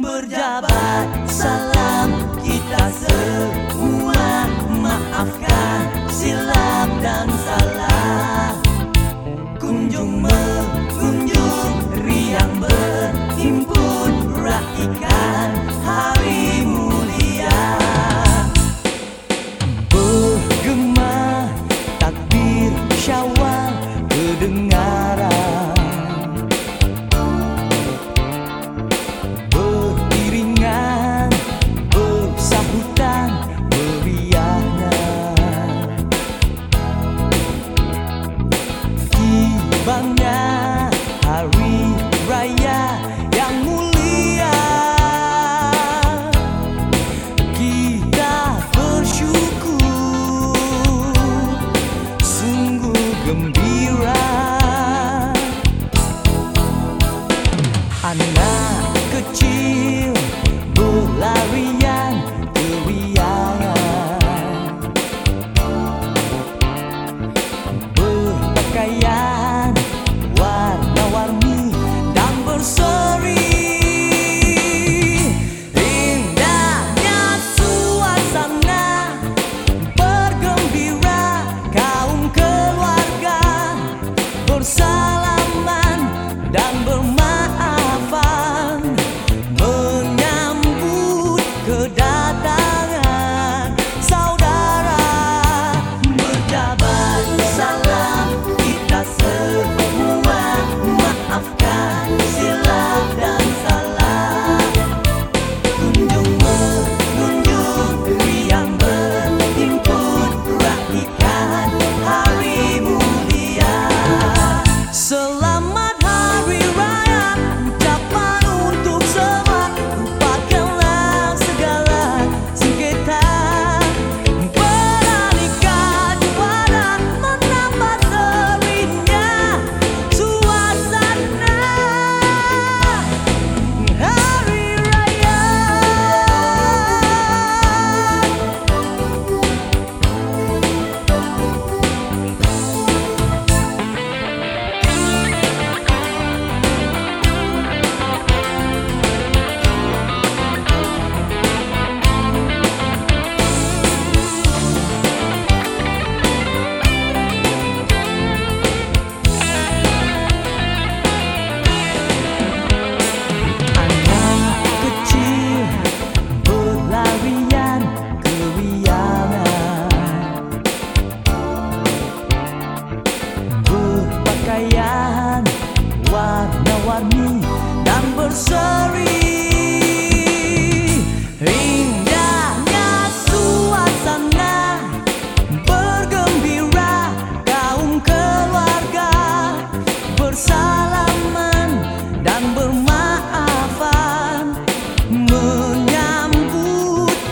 berjabat salam kita semua maafkan silap dan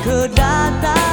kedatangan